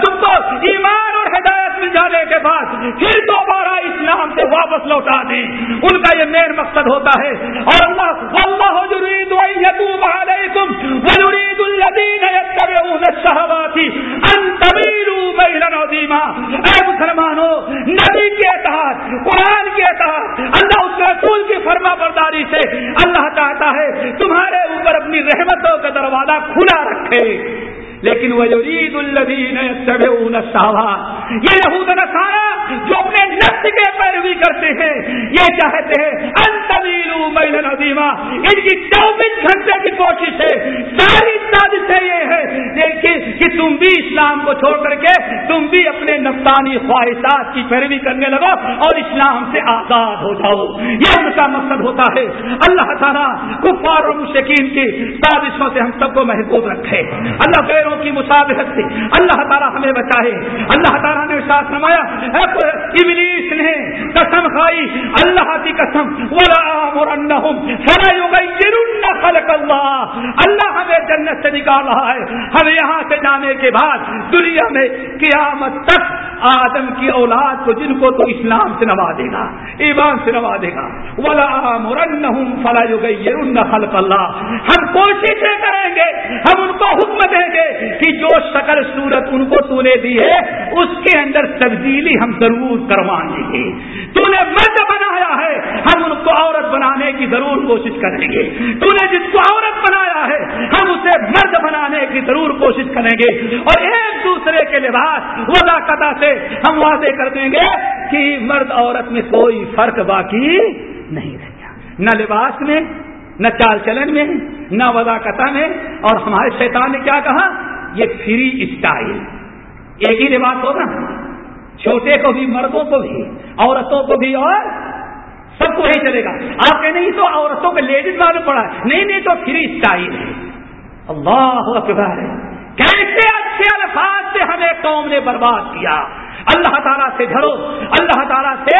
تم کو ایمان اور ہدایت مل جانے کے بعد پھر دوبارہ اسلام سے واپس لوٹا دیں ان کا یہ مین مقصد ہوتا ہے، اور اللہ اللہ جرید علیکم الذین یتبعون ان تميلوا عظیما۔ اے مسلمانوں، نبی کے تحت قرآن کے اللہ اس رسول کی فرما برداری سے اللہ چاہتا ہے تمہارے اوپر اپنی رحمتوں کا دروازہ کھلا رکھے۔ لیکن وہ یرید الدین یہ یہود نسارا جو اپنے نفس کے پیروی کرتے ہیں، یہ چاہتے ہیں انتویلو میل نظیمہ ان کی چوبیس گھنٹے کی کوشش ہے، ساری سازشیں یہ ہے کہ تم بھی اسلام کو چھوڑ کر کے تم بھی اپنے نفسانی خواہشات کی پیروی کرنے لگو اور اسلام سے آزاد ہو جاؤ۔ یہ ان کا مقصد ہوتا ہے۔ اللہ تعالیٰ کفار و مشکین کی سازشوں سے ہم سب کو محفوظ رکھے۔ اللہ پیروں کی مسابقت سے۔ اللہ تعالیٰ ہمیں بچائے۔ اللہ تعالیٰ نے ساتھ نمایا ابلیس نے قسم کھائی، اللہ کی قسم خلق اللہ اللہ ہمیں جنت سے نکال رہا ہے۔ ہمیں یہاں سے جانے کے بعد دنیا میں قیامت تک آدم کی اولاد کو جن کو تو اسلام سے نوا دے گا، ایمان سے نوا دے گا۔ ولا مرن فلا خلق اللہ ہم کوششیں کریں گے، ہم ان کو حکم دیں گے کہ جو شکل صورت ان کو تو نے دی ہے، اس کے اندر تبدیلی ہم ضرور کروائیں گے۔ تو نے مرد بنایا ہے، ہم ان کو عورت بنانے کی ضرور کوشش کریں گے۔ تو نے جس کو عورت بنایا ہے، ہم اسے مرد بنانے کی ضرور کوشش کریں گے۔ اور ایک دوسرے کے لباس وزا سے ہم واضح کر دیں گے کہ مرد عورت میں کوئی فرق باقی نہیں رہ گیا۔ نہ لباس میں، نہ چال چلن میں، نہ وضاقتہ میں۔ اور ہمارے شیطان نے کیا کہا؟ یہ فری اسٹائل۔ ایک ہی لباس ہوگا۔ چھوٹے کو بھی، مردوں کو بھی، عورتوں کو بھی اور سب کو ہی چلے گا۔ آپ کے نہیں تو عورتوں کو لیڈیز معلوم پڑا۔ نہیں نہیں تو فری اسٹائل ہے۔ اللہ اکبر۔ کیسے اچھے الفاظ سے ہمیں قوم نے برباد کیا؟ اللہ تعالیٰ سے ڈھڑو اللہ تعالیٰ سے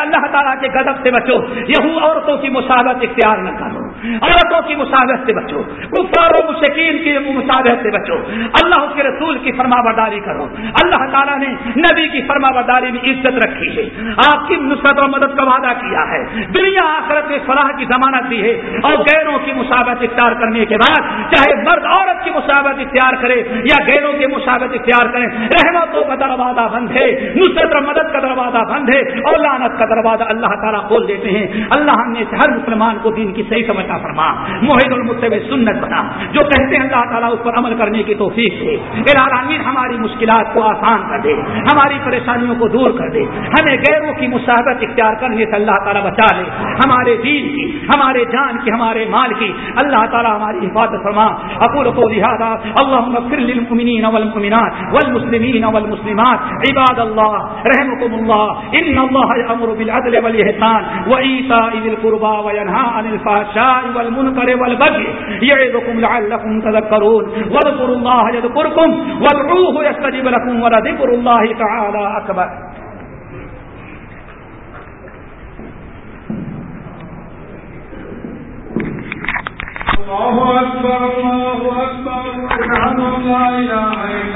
اللہ تعالیٰ کے گدب سے بچو۔ یہ عورتوں کی مساوت اختیار نہ کرو، عورتوں کی مساوت سے بچو۔ کفار و مشکین کی مساوت سے بچو۔ اللہ کے رسول کی فرما برداری کرو۔ اللہ تعالیٰ نے نبی کی فرما برداری میں عزت رکھی ہے۔ آپ کی نصرت و مدد کا وعدہ کیا ہے۔ دنیا آخرت میں فلاح کی ضمانت دی ہے اور غیروں کی مساوت اختیار کرنے کے بعد چاہے مرد عورت کی مساوت اختیار کرے یا غیروں کی مساوت اختیار کرے، رحمتوں کا دروازہ بند ہے، نصرت و مدد کا دروازہ بند ہے اور لانت کا دروازہ اللہ تعالیٰ کھول دیتے ہیں۔ اللہ ہم نے ہر مسلمان کو دین کی صحیح سمجھ فرما محد المطب سنت بنا، جو کہتے ہیں اللہ تعالیٰ اس پر عمل کرنے کی توفیق دے۔ عالمین ہماری مشکلات کو آسان کر دے، ہماری پریشانیوں کو دور کر دے۔ ہمیں غیروں کی مساحت اختیار کرنے سے اللہ تعالیٰ بچا لے۔ ہمارے دین کی، ہمارے جان کی، ہمارے مال کی اللہ تعالیٰ ہماری حفاظت فرما۔ اقول کو لہٰذا اللہ للمؤمنین والمؤمنات والمسلمین والمسلمات، عباد اللہ رحمكم اللہ، ان اللہ امر بالعدل والاحسان وایتاء ذی القربى وینھا عن الفحشاء والمنكر والبغي يعظكم لعلكم تذكرون. واذكروا الله يذكركم. وادعوه يستجب لكم ولذكر الله تعالى أكبر. الله أكبر، الله سبحان الله لا إله الا